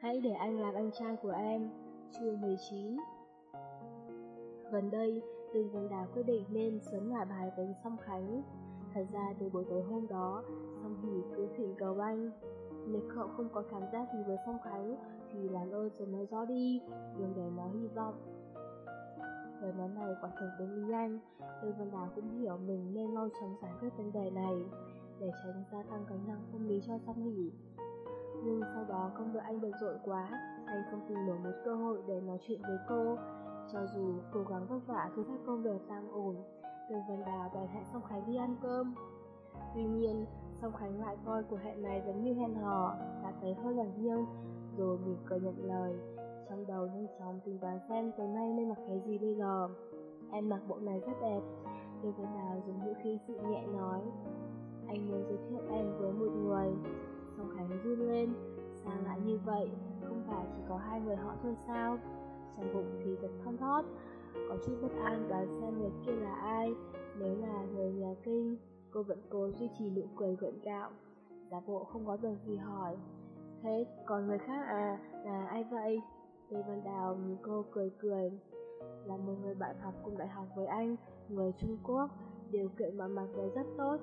Hãy để anh làm anh trai của em. Chương 19 Gần đây, Tương Vân Đào quyết định nên sớm ngả bài với Song Khánh. Thật ra từ buổi tối hôm đó, Song Hỷ cứ thỉnh cầu anh. Nếu cậu không có cảm giác gì với Song Khánh, thì làm ơn cho nói rõ đi, đừng để nó hy vọng. Lời nói này quả thực đúng ý anh, Tương Vân Đào cũng hiểu mình nên mau chóng giải quyết vấn đề này, để tránh gia tăng gánh nặng tâm lý cho Song Hỷ. Nhưng sau đó công việc anh bận rộn quá, anh không tìm được một cơ hội để nói chuyện với cô. Cho dù cố gắng vất vả thu xếp công việc sang ổn, Tường Vân Đào bèn hẹn Song Khánh đi ăn cơm. Tuy nhiên, Song Khánh lại coi cuộc hẹn này giống như hẹn hò, đã thấy hơi ngạc nhiên, rồi mỉm cười nhận lời. Trong đầu nhanh chóng tính toán xem tối nay nên mặc cái gì bây giờ. Em mặc bộ này rất đẹp. Tường Vân Đào dùng ngữ khí dịu nhẹ nói. Anh muốn giới thiệu em với một người. Song Khánh run lên, sao lại như vậy, không phải chỉ có hai người họ thôi sao? Trong bụng thì giật thon thót, có chút bất an đoán xem người kia là ai, nếu là người nhà kinh, cô vẫn cố duy trì nụ cười gượng gạo, giả bộ không có việc gì hỏi. Thế còn người khác à, là ai vậy? Lê Văn Đào nhìn cô cười cười, là một người bạn học cùng đại học với anh, người Trung Quốc, điều kiện mà mặc về rất tốt,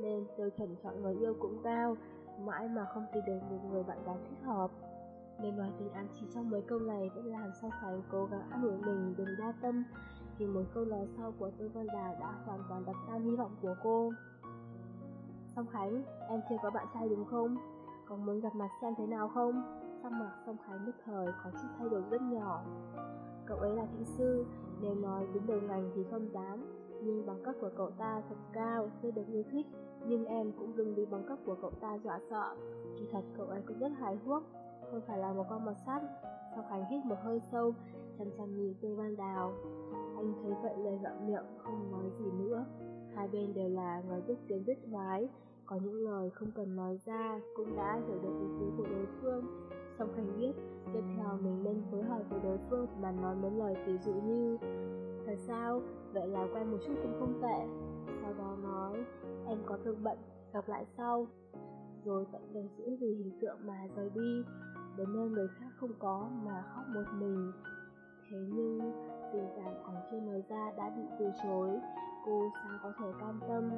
nên tiêu chuẩn chọn người yêu cũng cao, mãi mà không tìm được một người bạn gái thích hợp. Nên nói tình ám chỉ trong mấy câu này vẫn làm Sao Khánh cố gắng an ủi mình đừng đa tâm, thì một câu nói sau của Tư Văn Đào đã hoàn toàn đập tan hy vọng của cô. Song Khánh, em chưa có bạn trai đúng không? Còn muốn gặp mặt xem thế nào không? Sắc mặt Song Khánh nhất thời có chút thay đổi rất nhỏ. Cậu ấy là kỹ sư, nếu nói đứng đầu ngành thì không dám, nhưng bằng cấp của cậu ta thật cao, rất được yêu thích, nhưng em cũng đừng bị bằng cấp của cậu ta dọa sợ. Kỳ thật cậu ấy cũng rất hài hước, không phải là một con mọt sắt. Sau Khánh hít một hơi sâu, chăm chăm nhìn Tư Văn Đào. Anh thấy vậy lời gặm miệng, không nói gì nữa. Hai bên đều là người biết tiếng biết thoái, có những lời không cần nói ra cũng đã hiểu được ý tứ của đối phương. Song Khánh biết, tiếp theo mình nên phối hợp với đối phương mà nói mấy lời ví dụ như Thật sao? Vậy là quen một chút cũng không tệ. Sau đó nói, em có thương bận, gặp lại sau. Rồi tận tình giữ vì hình tượng mà rời đi, đến nơi người khác không có mà khóc một mình. Thế nhưng, tình cảm còn chưa nói ra đã bị từ chối, cô sao có thể cam tâm.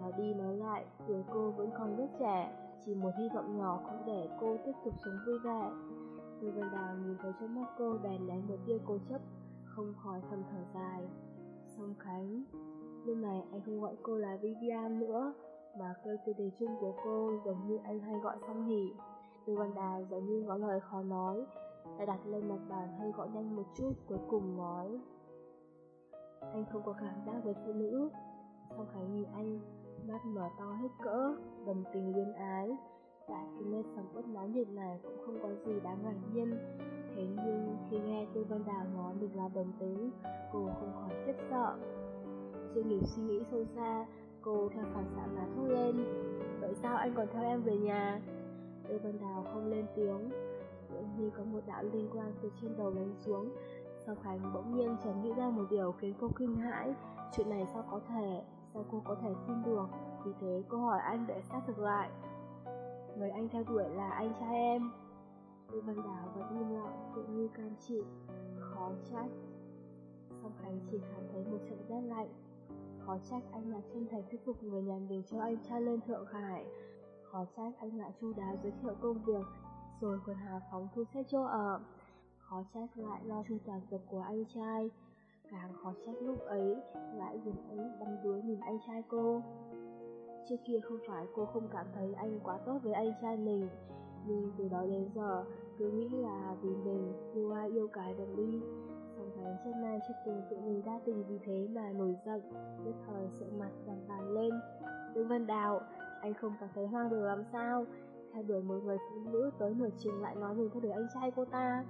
Nói đi nói lại, tuổi cô vẫn còn rất trẻ, chỉ một hy vọng nhỏ cũng để cô tiếp tục sống vui vẻ. người Vân Đào nhìn thấy trong mắt cô đèn lén một tia cố chấp, không khỏi thầm thở dài. Song Khánh, lúc này anh không gọi cô là Vivian nữa, mà kêu tên đề chung của cô giống như anh hay gọi Song Hỷ. từ Văn Đào giống như có lời khó nói, lại đặt lên mặt bàn hơi gọi nhanh một chút cuối cùng nói. Anh không có cảm giác với phụ nữ. Song Khánh nhìn anh, mắt mở to hết cỡ, đồng tình luyến ái. Tại cái nét sầm uất náo nhiệt này cũng không có gì đáng ngạc nhiên. Thế nhưng khi nghe Tư Văn Đào nói mình là đồng tính, cô không khỏi rất sợ. Chưa kịp suy nghĩ sâu xa, cô theo phản xạ mà thốt lên. Vậy sao anh còn theo em về nhà? Lê Văn Đào không lên tiếng, dường như có một đạo linh quang từ trên đầu đánh xuống. Sau Khánh bỗng nhiên chợt nghĩ ra một điều khiến cô kinh hãi. Chuyện này sao có thể? Sao cô có thể tin được? Vì thế cô hỏi anh để xác thực lại. Người anh theo đuổi là anh trai em. Lê Văn Đào vẫn im lặng, tự như can chịu, khó trách. Song Khánh chỉ cảm thấy một trận rét lạnh. Khó trách anh lại chân thành thuyết phục người nhà mình cho anh trai lên Thượng Hải. Khó trách anh lại chu đáo giới thiệu công việc, rồi còn hào phóng thu xếp chỗ ở. Khó trách lại lo chu toàn việc của anh trai. Càng khó trách lúc ấy lại dùng ấy đắm đuối nhìn anh trai cô. Trước kia không phải cô không cảm thấy anh quá tốt với anh trai mình, nhưng từ đó đến giờ cứ nghĩ là vì mình yêu ai yêu cái được đi. Xong thấy mai nay chưa từng tự mình đa tình vì thế mà nổi giận, nhất thời sợ mặt vàng vàng lên. lương Vân Đào, anh không cảm thấy hoang đường làm sao? Theo đuổi một người phụ nữ tới nửa chừng lại nói mình theo đuổi anh trai cô ta.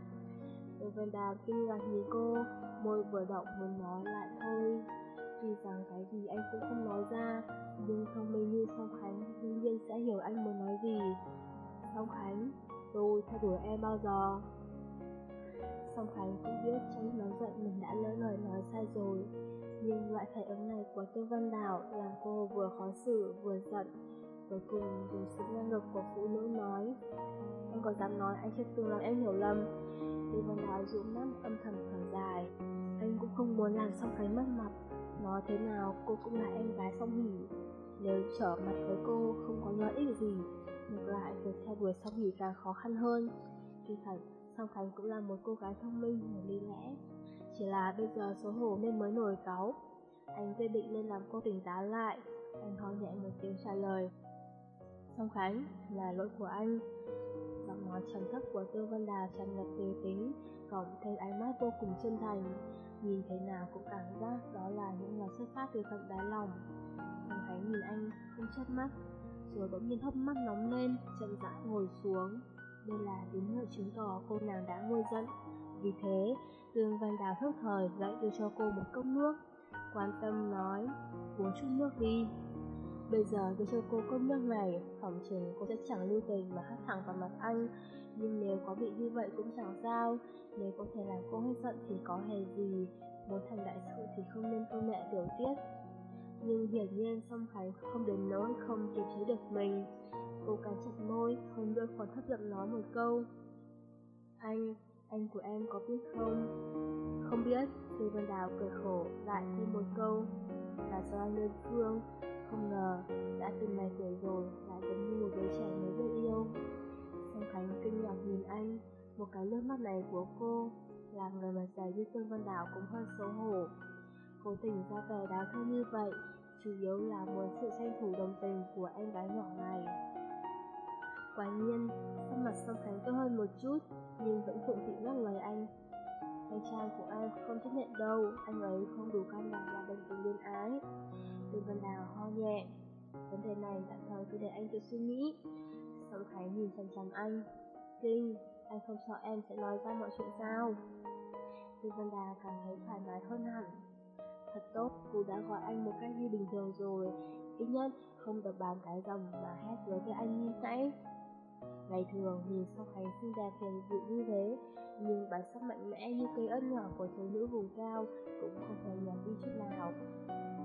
lương Vân Đào kinh ngạc nhìn cô, môi vừa động muốn nói lại thôi. Tuy rằng cái gì anh cũng không nói ra, nhưng thông minh như Song Khánh đương nhiên sẽ hiểu anh muốn nói gì. Song Khánh, tôi theo đuổi em bao giờ? Song Khánh cũng biết trong lúc nóng giận mình đã lỡ lời nói sai rồi, nhưng loại phản ứng này của Tô Văn Đào làm cô vừa khó xử vừa giận. cuối cùng dùng sức ngang ngược của phụ nữ nói Anh có dám nói anh chưa từng làm em hiểu lầm. Tô Văn Đào dụ mắt âm thầm thở dài Anh cũng không muốn làm xong cái mất mặt Nói thế nào cô cũng là em gái song hỉ Nếu trở mặt với cô không có lợi ích gì Ngược lại việc theo đuổi song hỉ càng khó khăn hơn. Tuy thật Song Khánh cũng là một cô gái thông minh và lý lẽ. Chỉ là bây giờ xấu hổ nên mới nổi cáu. Anh quyết định nên làm cô tỉnh táo lại. Anh ho nhẹ một tiếng trả lời. Song Khánh, là lỗi của anh. Giọng nói trầm thấp của Tiêu Văn Đà tràn ngập tề tính Cộng thêm ánh mắt vô cùng chân thành. Nhìn thế nào cũng cảm giác đó là những lời xuất phát từ tận đáy lòng. Song Khánh nhìn anh không chớp mắt Rồi bỗng nhiên hốc mắt nóng lên, chậm rãi ngồi xuống đây là tín hiệu chứng tỏ cô nàng đã nguôi giận. Vì thế, Dương Văn Đào thức thời dạy đưa cho cô một cốc nước. Quan tâm nói, uống chút nước đi. Bây giờ đưa cho cô cốc nước này, phòng chừng cô sẽ chẳng lưu tình mà hắt thẳng vào mặt anh. Nhưng nếu có bị như vậy cũng chẳng sao, nếu có thể làm cô hết giận thì có hề gì, muốn thành đại sự thì không nên công mẹ tiểu tiết. Nhưng hiển nhiên Song Khánh không đến nỗi không kiềm chế được mình. Cô cắn chặt môi, hơn đôi còn thấp giọng nói một câu. Anh, anh của em có biết không? Không biết, Sư Vân Đào cười khổ, lại thêm một câu. Là do anh đơn phương, không ngờ, đã từng này tuổi rồi, lại giống như một đứa trẻ mới được yêu. Song Khánh kinh ngạc nhìn anh, một cái nước mắt này của cô, làm người mà dài như Tương Văn Đào cũng hơi xấu hổ. Cố tình ra vẻ đáng thương như vậy, chủ yếu là muốn sự tranh thủ đồng tình của em gái nhỏ này. Quả nhiên, sắc mặt song khánh tốt hơn một chút, nhưng vẫn phụng thị ngắt lời anh. Anh trai của em không chấp nhận đâu, anh ấy không đủ can đảm là đồng tình liên ái. Từ Văn Đào ho nhẹ. Vấn đề này tạm thời cứ để anh tự suy nghĩ. Song Khánh nhìn chằm chằm anh. Kinh, anh không sợ em sẽ nói ra mọi chuyện sao? Từ Văn Đào cảm thấy thoải mái hơn hẳn. Thật tốt, cô đã gọi anh một cách như bình thường rồi. Ít nhất không tập bàn cái dòng mà hát với cái anh như nãy. Ngày thường nhìn sau Khánh xinh đẹp hiền dịu như thế, nhưng bản sắc mạnh mẽ như cây ớt nhỏ của thiếu nữ vùng cao cũng không hề nhạt đi chút nào.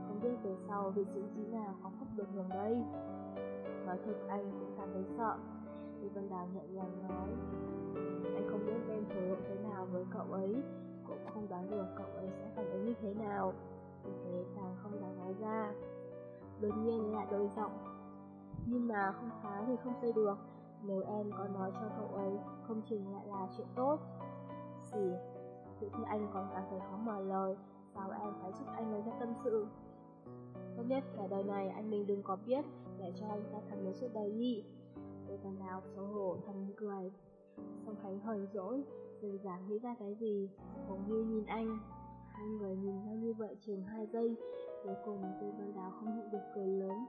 Không biết về sau vị sĩ trí nào có khóc được đường đây. Nói thật anh cũng cảm thấy sợ. Lý Vân Đào nhẹ nhàng nói, anh không biết em thể hiện thế nào với cậu ấy, cũng không đoán được cậu ấy sẽ phản ứng như thế nào. Thế càng không dám nói ra. Đột nhiên lại đổi giọng, nhưng mà không phá thì không xây được nếu em có nói cho cậu ấy, không chừng lại là chuyện tốt. Gì? Tự khi anh còn cảm thấy khó mở lời, sao em phải giúp anh nói ra tâm sự? Tốt nhất cả đời này anh mình đừng có biết, để cho anh ta thầm đến suốt đời đi. Tôi còn đào xấu hổ thầm cười. Song Khánh hờn dỗi, dần dàng nghĩ ra cái gì, hồng như nhìn anh. Hai người nhìn nhau như vậy chừng hai giây, cuối cùng Tư Văn Đào không nhịn được cười lớn.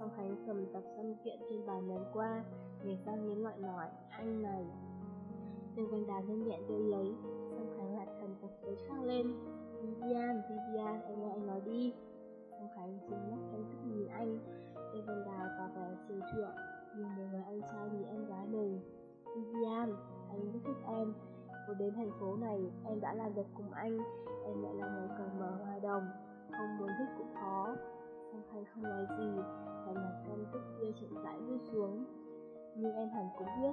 Song Khánh cầm tập văn kiện trên bàn ném qua, nghiến răng nghiến loại nói, anh này. Tiêu Văn Đào nhanh nhẹn đưa lấy, Song Khánh lại cầm tập giấy khác lên. Vivian, Vivian, em nghe anh nói đi. Song Khánh trừng mắt căm tức nhìn anh. Tiêu Văn Đào tỏ vẻ chiều chuộng, nhìn một người anh trai nhìn em gái mình. Vivian, anh rất thích em. Vừa đến thành phố này, em đã làm việc cùng anh. Em lại là người cởi mở hòa đồng, không muốn thích cũng khó. Song Khánh không nói gì, vẻ mặt căm tức kia chậm rãi rơi xuống. Nhưng em hẳn cũng biết,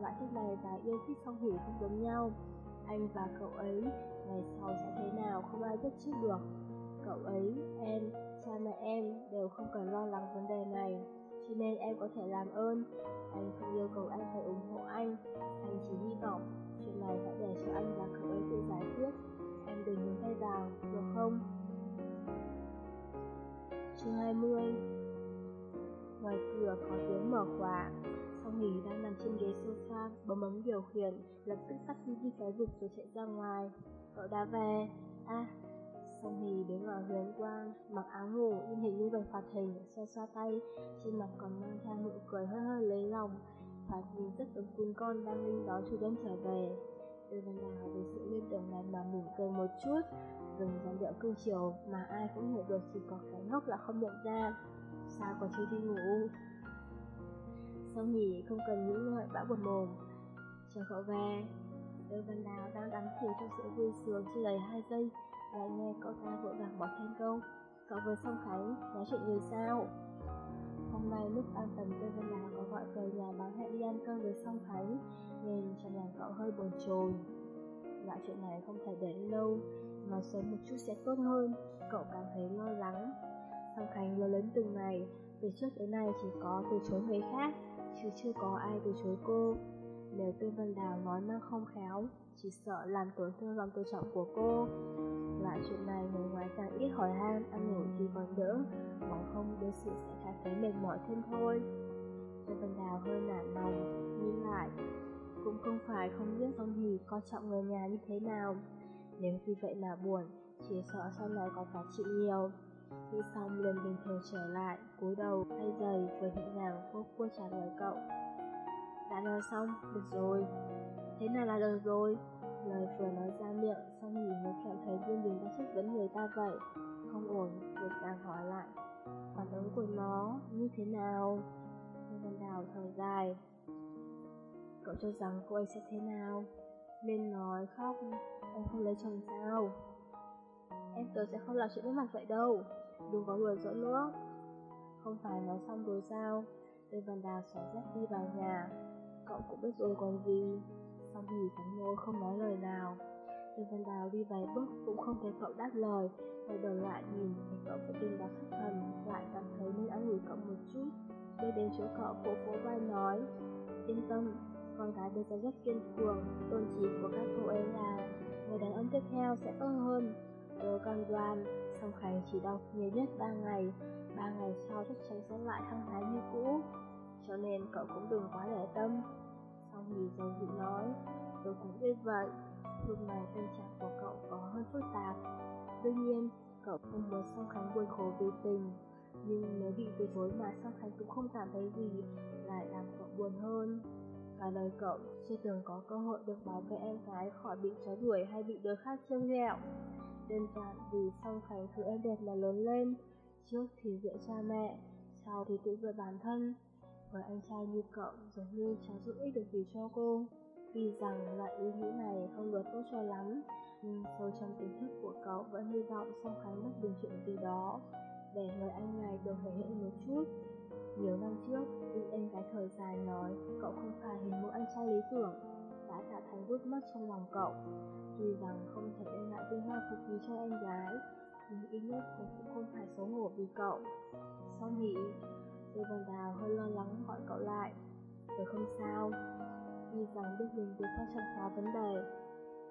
loại thích này và yêu thích song hỉ không giống nhau. Anh và cậu ấy, ngày sau sẽ thế nào không ai biết trước được. Cậu ấy, em, cha mẹ em đều không cần lo lắng vấn đề này. Cho nên em có thể làm ơn. Anh không yêu cầu anh phải ủng hộ anh. Anh chỉ hy vọng này hãy để cho anh và cậu ấy tự giải quyết. Em đừng nhúng tay vào, được không? Chương 20 Ngoài cửa có tiếng mở khóa Song Hỷ đang nằm trên ghế sofa Bấm ấm điều khiển Lập tức tắt đi cái rụt rồi chạy ra ngoài. Cậu đã về. À Song Hỷ đứng ở hướng quang Mặc áo ngủ in hình như vật hoạt hình Xoa xoa tay Trên mặt còn mang theo nụ cười hơi hơi lấy lòng. Thoạt nhìn rất giống cún con đang linh đó chủ nhân trở về. Từ lần nào với sự liên tưởng này mà mỉm cười một chút. Dùng dáng điệu cương chiều mà ai cũng hiểu được chỉ có cái ngốc là không nhận ra. Sao còn chưa đi ngủ? Sau nghỉ? Không cần những lời bão buồn mồm. Chờ cậu về. Lương Văn Đào đang đắm chìm trong sự vui sướng chưa đầy hai giây. Lại nghe cậu ta vội vàng bỏ thêm câu. Cậu vừa xong Khánh nói chuyện người sao? Hôm nay lúc An tầm tôi bên Đào có gọi về nhà báo hẹn đi ăn cơm với Song Khánh, nên trong lòng cậu hơi bồn chồn. Loại chuyện này không thể để lâu, nói sớm một chút sẽ tốt hơn, cậu cảm thấy lo lắng. Song Khánh lớn lớn từng ngày, từ trước đến nay chỉ có từ chối người khác, chứ chưa có ai từ chối cô. Nếu Tư Vân Đào nói năng không khéo, chỉ sợ làm tổn thương lòng tự trọng của cô. Loại chuyện này người ngoài càng ít hỏi han, ăn ngủ thì còn đỡ, bằng không đôi sự sẽ cảm thấy mệt mỏi thêm thôi. Tư Văn Đào hơi nản lòng, nhìn lại, cũng không phải không biết Phong gì coi trọng người nhà như thế nào. Nếu vì vậy mà buồn, chỉ sợ sau này còn phải chịu nhiều. khi xong liền bình thường trở lại, cúi đầu, thay giày, vừa nhẹ nhàng vô cua trả lời cậu. Đã nói xong, được rồi. Thế nào là được rồi? Lời vừa nói ra miệng, xong nhìn mới cảm thấy viên đình đang chất vấn người ta vậy. Không ổn, vội vàng hỏi lại. Phản ứng của nó như thế nào? Lê Văn Đào thở dài. Cậu cho rằng cô ấy sẽ thế nào? Nên nói khóc, em không lấy chồng sao? Em tớ sẽ không làm chuyện mất mặt vậy đâu. Đừng có đùa dỗ nữa. Không phải nói xong rồi sao? Lê Văn Đào xỏ dép đi vào nhà. Cậu cũng biết rồi còn gì. Xong thì cắn môi không nói lời nào. Lê Văn Đào đi vài bước cũng không thấy cậu đáp lời. Quay đầu lại nhìn thấy cậu có tinh đó khắc thần, lại cảm thấy nên ăn ủi cậu một chút. Đi đến chỗ cậu phố phố vai nói, yên tâm, con gái bây giờ rất kiên cường, tôn chỉ của các cô ấy là người đàn ông tiếp theo sẽ tốt hơn. Tớ cam đoan, song khánh chỉ đau nhiều nhất 3 ngày, 3 ngày sau chắc chắn sẽ lại hăng thái như cũ. Cho nên cậu cũng đừng quá để tâm. Xong thì dầu dự nói, tôi cũng biết vậy. Lúc này tâm trạng của cậu có hơi phức tạp. Đương nhiên, cậu không muốn song khánh buồn khổ vì tình, nhưng nếu bị từ chối mà song khánh cũng không cảm thấy gì, lại làm cậu buồn hơn. Cả đời cậu chưa từng có cơ hội được bảo vệ em gái khỏi bị chó đuổi hay bị đứa khác trêu ghẹo. Đơn giản vì song khánh thứ em đẹp mà lớn lên, trước thì dựa cha mẹ, sau thì tự dựa bản thân và anh trai như cậu giống như chẳng giúp ích được gì cho cô. Vì rằng loại ý nghĩ này không được tốt cho lắm, nhưng sâu trong tiềm thức của cậu vẫn hy vọng song khánh mất bình chuyện gì đó, để người anh này được thể hiện một chút. Nhiều năm trước, khi em gái thời dài nói cậu không phải hình mẫu anh trai lý tưởng, đã tạo thành vút mất trong lòng cậu. Tuy rằng không thể đem lại vinh hoa phục quý cho em gái, nhưng ít nhất cũng không phải xấu hổ vì cậu. Sau nghĩ Lê Văn Đào hơi lo lắng gọi cậu lại. Tôi không sao, vì rằng biết mình vượt qua trọng phá vấn đề.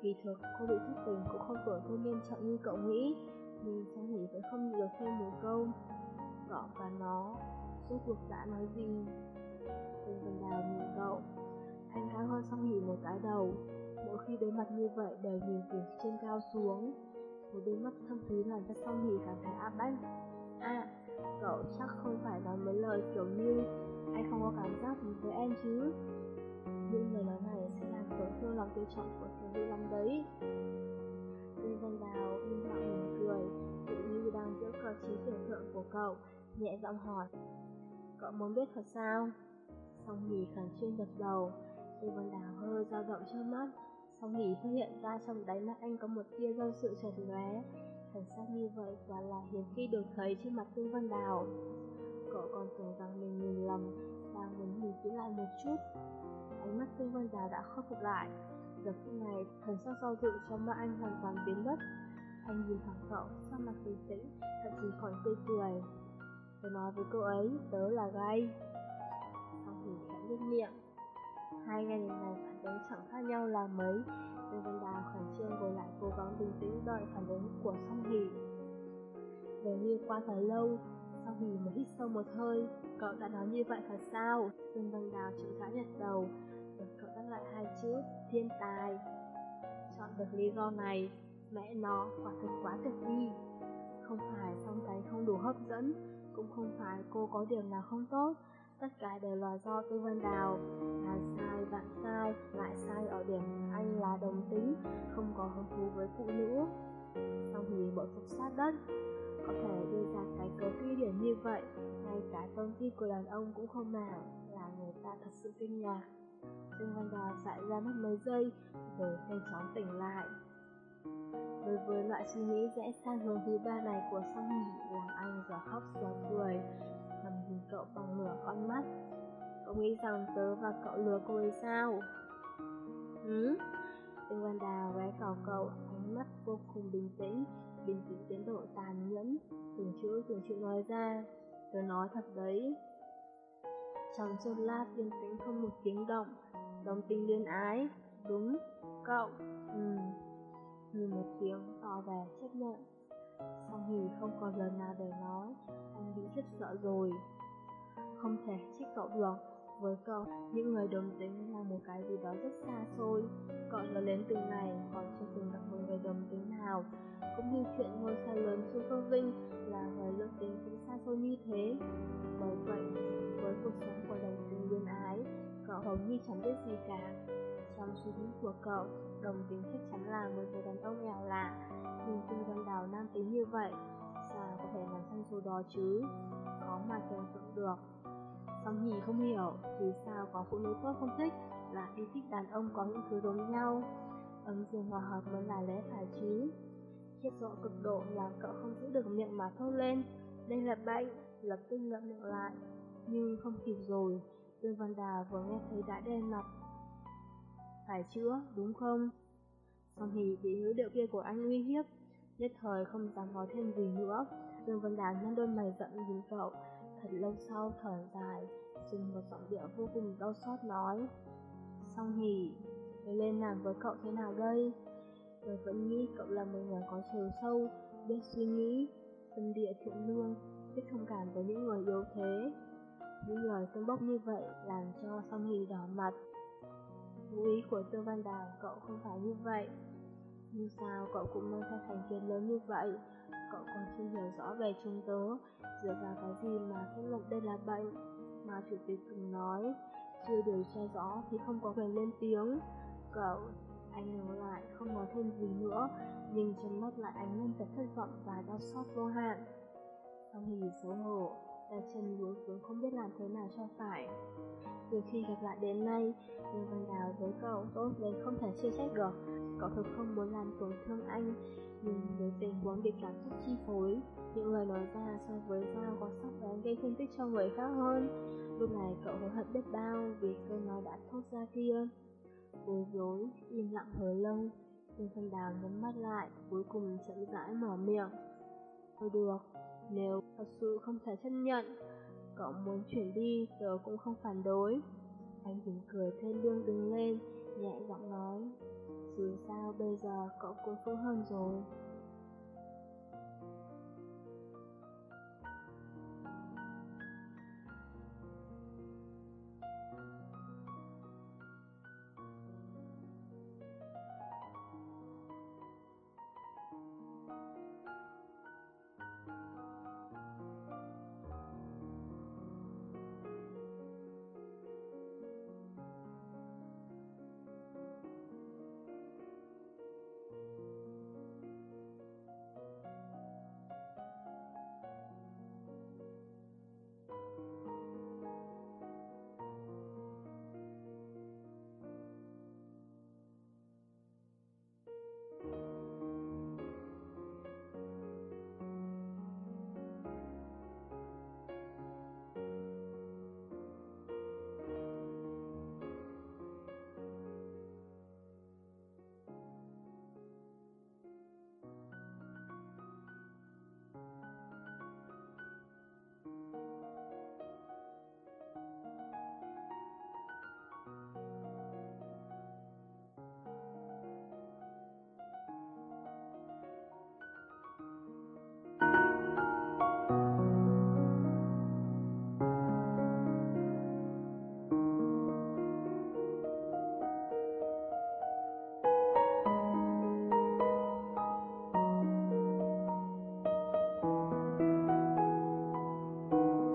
Kỳ thực, cô bị thất tình cũng không tổn thương nghiêm trọng như cậu nghĩ, nhưng sau nghỉ vẫn không được thêm một câu. Cậu và nó, rốt cuộc đã nói gì? Lê Văn Đào nhìn cậu, anh cao hơn song hỉ một cái đầu, mỗi khi đối mặt như vậy đều nhìn từ trên cao xuống. Một đôi mắt thâm thúy làm cho song hỉ cảm thấy áp bách. À, cậu chắc không phải nói mấy lời kiểu như anh không có cảm giác gì với em chứ. Những lời nói này sẽ làm tổn thương lòng tự trọng của thiếu nữ lắm đấy. Lê Văn Đào im lặng mỉm cười, tự như đang giữa cờ trí tưởng tượng của cậu, nhẹ giọng hỏi. Cậu muốn biết thật sao? Song hỉ khẩn trương gật đầu, Lê Văn Đào hơi dao động trước mắt, Song hỉ phát hiện ra trong đáy mắt anh có một tia do sự chật lóe. Thần sắc như vậy quả là hiếm khi được thấy trên mặt Tương Văn Đào. Cậu còn tưởng rằng mình nhìn lầm, đang muốn nhìn kỹ lại một chút. Ánh mắt Tương Văn Đào đã khôi phục lại. Giờ phút này, thần sắc do dự trong mắt anh hoàn toàn biến mất. Anh nhìn thẳng cậu, sắc mặt bình tĩnh, thậm chí còn tươi cười. Tôi nói với cô ấy, tớ là gay. Hai ngày này phản ứng chẳng khác nhau là mấy, Lê Văn Đào khẩn trương ngồi lại cố gắng bình tĩnh đợi phản ứng của Song Hỷ. Dường như qua thời lâu, Song Hỷ mới hít sâu một hơi, cậu đã nói như vậy thật sao? Lê Văn Đào chậm rãi nhật đầu, rồi cậu đáp lại hai chữ, thiên tài. Chọn được lý do này, mẹ nó quả thật quá tuyệt đi. Không phải song cái không đủ hấp dẫn, cũng không phải cô có điểm nào không tốt, tất cả đều là do Tư Văn Đào là sao? Vạn sai lại sai ở điểm anh là đồng tính, không có hứng thú với phụ nữ. Xong thì bội phục sát đất, có thể đưa ra cái cớ phi điển như vậy, ngay cả tôn tin của đàn ông cũng không nào là người ta thật sự kinh ngạc. Dương Văn Đào dại ra mất mấy giây rồi nhanh chóng tỉnh lại. Đối với loại suy nghĩ rẽ sang hướng thứ ba này của song nhị, làm anh giờ khóc giờ cười Nằm nhìn cậu bằng nửa con mắt. Cậu nghĩ rằng tớ và cậu lừa cô ấy sao? Ừ? Tương Văn Đào ghé vào cậu, ánh mắt vô cùng bình tĩnh, bình tĩnh tiến độ tàn nhẫn, từng chữ từng chữ nói ra. Tớ nói thật đấy. Trong chốc lát yên tĩnh không một tiếng động, đồng tình liên ái, đúng, cậu, ừ, như một tiếng tỏ vẻ chấp nhận. Song Hỷ không còn lời nào để nói, anh bị rất sợ rồi. Không thể trách cậu được, với cậu, những người đồng tính là một cái gì đó rất xa xôi. Cậu lớn lên từng ngày còn chưa từng gặp một người đồng tính nào. Cũng như chuyện ngôi sao lớn Chu phương Vinh là người lương tính cũng xa xôi như thế. Bởi vậy, với cuộc sống của đồng tính liên ái, cậu hầu như chẳng biết gì cả. Trong suy nghĩ của cậu, đồng tính chắc chắn là một người đàn ông nghèo lạ, nhưng từ văn đảo nam tính như vậy, sao có thể làm sang số đó chứ? Khó mà tưởng tượng được. Song hì không hiểu vì sao có phụ nữ tốt không thích là đi thích đàn ông có những thứ giống nhau. Ấm dương hòa hợp mới là lẽ phải chứ. Khiếp sợ cực độ làm cậu không giữ được miệng mà thốt lên. Đây là bệnh, lập tức ngậm miệng lại. Nhưng không kịp rồi, Dương Văn Đà vừa nghe thấy đã đen mặt. Phải chữa, đúng không? Song hì bị ngữ điệu kia của anh uy hiếp, nhất thời không dám nói thêm gì nữa. Dương Văn Đà nhăn đôi mày giận nhìn cậu, Thật lâu sau thở dài, dùng một giọng điệu vô cùng đau xót nói. Song hỉ, tôi lên làm với cậu thế nào đây? Tôi vẫn nghĩ cậu là một người có chiều sâu, biết suy nghĩ, tâm địa thiện lương, biết thông cảm với những người yếu thế. Những lời tương bốc như vậy làm cho song hỉ đỏ mặt. Ngụ ý của Tương Văn Đào cậu không phải như vậy. Nhưng sao cậu cũng mang theo thành kiến lớn như vậy? Cậu còn chưa hiểu rõ về chúng tớ, dựa vào cái gì mà kết luận đây là bệnh. Mà chủ tịch từng nói, chưa điều tra rõ thì không có quyền lên tiếng. Cậu, anh nhớ lại, không nói thêm gì nữa, nhưng trong mắt lại ánh lên vẻ thất vọng và đau xót vô hạn. Song hì xấu hổ, ta chân lúa xuống không biết làm thế nào cho phải. Từ khi gặp lại đến nay, nhưng Văn Đào với cậu tốt đến không thể chia trách được. Cậu thực không muốn làm tổn thương anh, nhưng với tình huống bị cảm xúc chi phối, những lời nói ra so với dao có sắc bén gây thương tích cho người khác hơn. Lúc này cậu hối hận biết bao vì câu nói đã thốt ra kia. Bối rối, im lặng hồi lâu, nhưng Văn Đào nhắm mắt lại, cuối cùng chậm rãi mở miệng. Thôi được, nếu thật sự không thể chấp nhận, cậu muốn chuyển đi, tớ cũng không phản đối. Anh mỉm cười thêm lương đứng lên, nhẹ giọng nói. Dù sao bây giờ cậu cũng tốt hơn rồi.